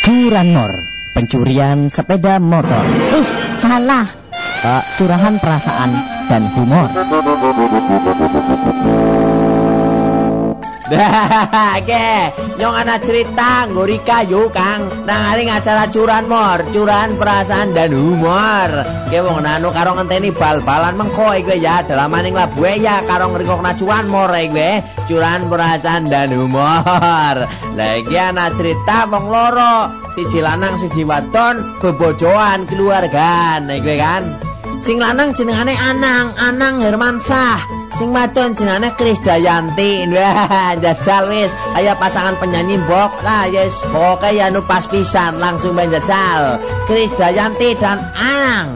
Curanmor, pencurian sepeda motor. Ih, salah. Uh, curahan perasaan dan humor. Oke, nyong ana cerita Gorika yuk Kang. Nang hari acara curan mor, curan perasaan dan humor. Oke, wong nanu karo ngenteni bal-balan mengko gue ya dalam maning lah gue ya karo ngrikokna curan mor gue. Curan perasaan dan humor. Lagi ana cerita wong loro, siji lanang siji wadon bebojoan keluarga, gue kan. Sing lanang jenengane Anang, Anang Hermansah. Sing wadon jenenge Krisdayanti. Wah, jajal wis kaya pasangan penyanyi bok lah yes. Pokoke ya nu pas pisan langsung jajal. Krisdayanti dan Anang.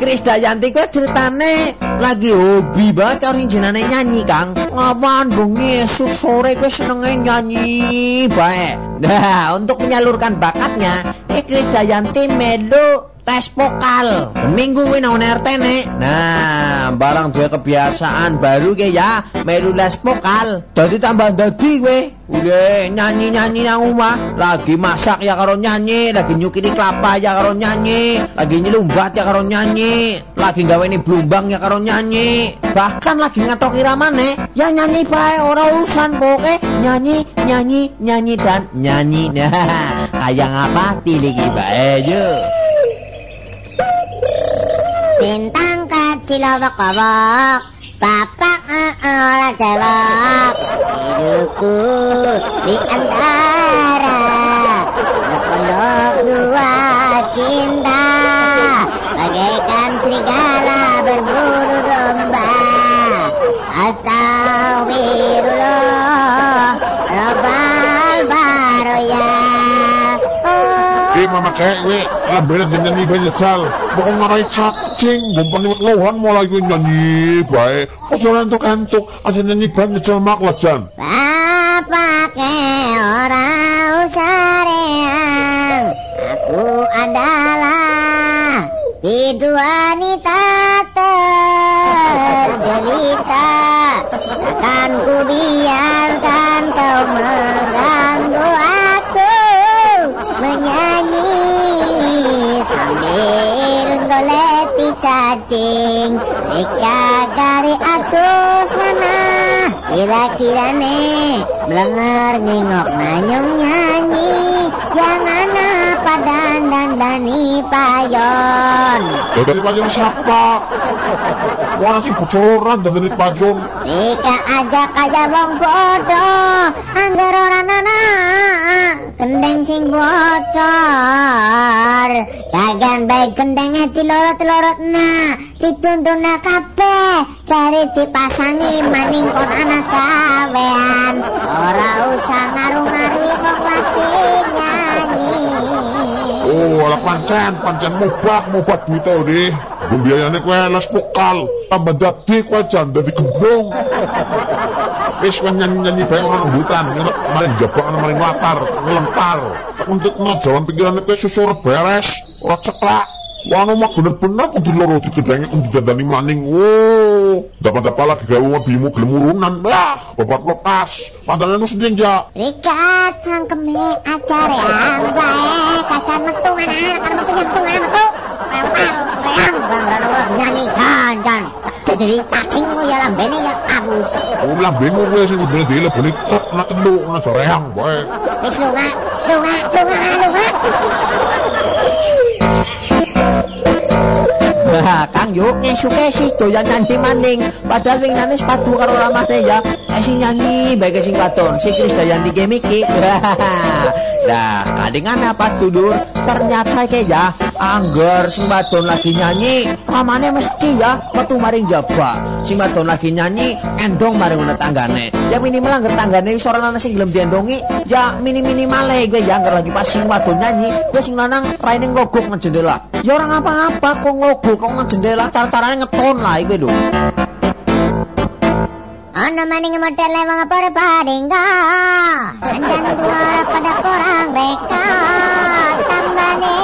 Krisdayanti kuwi ceritane lagi hobi banget karo jenenge nyanyi, Kang. Ngawan bengi sore kuwi senenge nyanyi bae. Nah, untuk menyalurkan bakatnya, eh Krisdayanti melu tes vokal minggu kuwi nang RT nek. Nah barang dia kebiasaan baru ke ya melu les vokal dadi tambah dadi kowe. Udah nyanyi-nyanyi nang rumah lagi masak ya karo nyanyi lagi nyukini kelapa ya karo nyanyi lagi nyelumbat ya karo nyanyi lagi gawe ini blumbang ya karo nyanyi. Bahkan lagi ngatok iramane ya nyanyi bae ora urusan poke nyanyi nyanyi nyanyi dan nyanyi. Nah kayak ngapa tiliki bae yuk Bintang kecil awak-awak Bapak ora jawab Hidupku di antara Sepondok dua cinta. Bagaikan serigala berburu domba. Astagfirullah Rabbal baroya Eh mama kayak gue Ambil aja nyanyi banyak sal Bukan ngarai cacing Gumpang nih lohan mulai gue nyanyi Baik. Kok jalan kantuk Aja nyanyi banyak sal mak wajan Bapak orang usareang Aku adalah Bidu wanita terjelita. Takkan ku biarkan cacing Ika kari atus ngana Kira-kira nih Blenger nengok nanyong nyanyi. Jangan apa dandani payon. Ya dari pajon siapa? Wah sih bocoran dan dari pajon Ika aja kaya wong bodoh. Angger ora nana Kendeng sing bocor. Kagan baik kendengnya tilorot-tilorot na Ditunduna kabeh. Dari dipasangi maning kon anak kawean. Ora usah ngaruh-ngaruhi wong lagi nyanyi. Oh ala pancen Pancen mubah Mubah duit tau deh Biayanya kue les vokal Tambah dadi kue jan Dadi gemblong Wis nyanyi-nyanyi bae orang rebutan Ngelak maring jabak maring latar Ngelentar. Untuk jalan pikirannya kue susur beres Ora ceklak Wah, mah bener-bener kudu loro digedengi kudu dandani maning. Wow, dapat-dapat lagi gawe mobilmu urunan. Bah, babat lepas. Pandanganmu sendiri ya. Rika cangkeme acarean bae kakak metungan anak metunya metungan metu. Rempal, reang, bang nyanyi jan-jan. Jadi cacingmu ya lambene ya kabus. Oh, lambemu kowe sing kudune dileboni tok nak telu nak sorehang bae. Wis lunga, lunga, lunga, lunga. Nah, Kang yuk ngesuke sih doyan nyanyi maning padahal winginane sepatu karo ramane ya. Eh sing nyanyi baik sing wadon, si Krisdayanti ge miki. Nah, kadingan pas tudur ternyata kayak ya angger sing wadon lagi nyanyi, ramane mesti ya metu maring jaba. Sing wadon lagi nyanyi endong maring ana tanggane. Ya minimal angger tanggane wis ora ana sing gelem diendongi, ya mini-minimale gue ya angger lagi pas sing wadon nyanyi, gue sing lanang raine ngogok nang jendela. Ya orang apa-apa kok ngogok kok nang jendela cara-caranya ngeton lah iku lho. Ana maning model wong perbaringga Andan tuara pada korang reka Tambane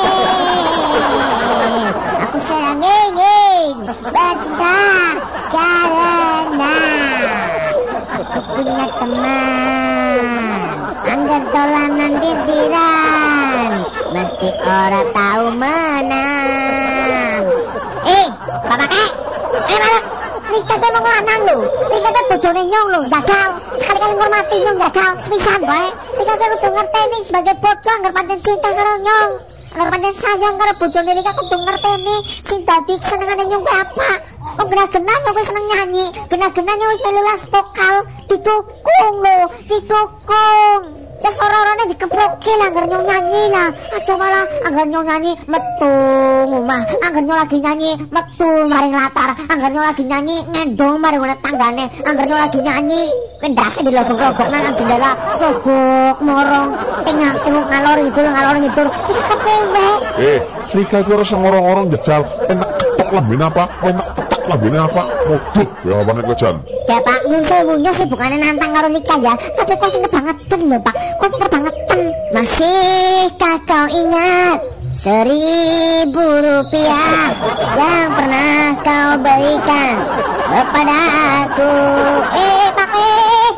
Aku senang ingin Bercinta Karena Aku punya teman. Angga ajar dolanan dirdiran Mesti ora tahu menang Eh, bapak Eh, bapak Rika tuh emang lanang lho. Rika tuh bojone nyong lho, jajal. Sekali-kali ngormati nyong jajal. Sepisan bae. Tuh kudu ngerteni sebagai bojo Anggar pancen cinta karo nyong. Anggar pancen sayang karo bojone Rika kudu ngerteni Sing dadi kesenengane nyong kuwi apa. Oh gena-gena nyong wis seneng nyanyi? Gena-gena nyong wis melu les vokal. Didukung lho Didukung Ya sororone dikeproke lah anggar nyong nyanyi lah Aja malah anggar nyong nyanyi metu ngomah Anggar lagi nyanyi metu maring latar Anggar nyong lagi nyanyi ngendong maring ngene tanggane Anggar lagi nyanyi Kendase di logok-logok nang jendela Logok morong Tengah tengok ngalor itu ngalor ngidur Iki kepewe Eh, Rika itu harus ngorong-ngorong jajal. Enak ketok lambene apa? Enak ketak lambene apa? Modut ya apa nek. Ya Pak, nyun sewu nyun sih bukannya nantang karo Lika ya. Tapi kok sing kebangetan lho Pak? Kok sing kebangetan? Masihkah kau ingat. Seribu rupiah Yang pernah kau berikan Kepada aku. Eh Pak eh.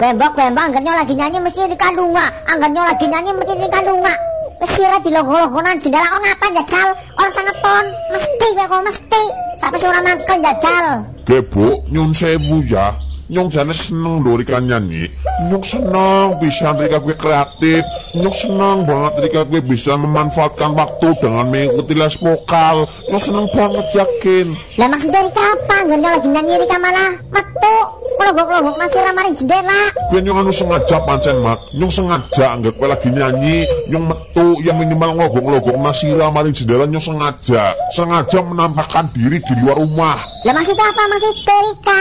Wembok wembok anggarnya lagi nyanyi mesti di kandunga Anggarnya lagi nyanyi mesti di kandunga di logo-logonan jendela kok ngapa jajal? Orang sangat ton Mesti kok mesti. Sampai suara mangkel jajal Gebo, nyun sewu ya. Nyong jane seneng lho Rika nyanyi. Nyong seneng bisa Rika gue kreatif. Nyong seneng banget Rika gue bisa memanfaatkan waktu dengan mengikuti les vokal. Nyong seneng banget yakin. Lah maksud dari apa? Anggarnya lagi nyanyi Rika malah metu Logok-logok masih ramarin jendela Gue nyong anu sengaja pancen mak. Nyong sengaja anggap gue lagi nyanyi. Nyong metu yang minimal ngogong-ngogong nasira maring jendela nyong sengaja. Sengaja menampakkan diri di luar rumah. Lah maksudnya apa? Maksud Rika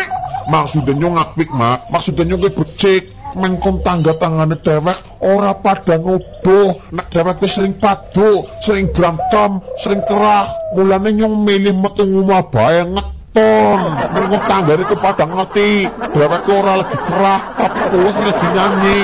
Maksudnya nyong ngapik mak. Maksudnya nyong gue becik. Mengkom tangga tangane dewek ora pada ngodoh nek dewek sering padu sering berantem sering kerah mulane nyong milih metu ngomah bae ngeton mengkom tanggane itu pada ngerti dewek ora lagi kerah tapi kowe lagi nyanyi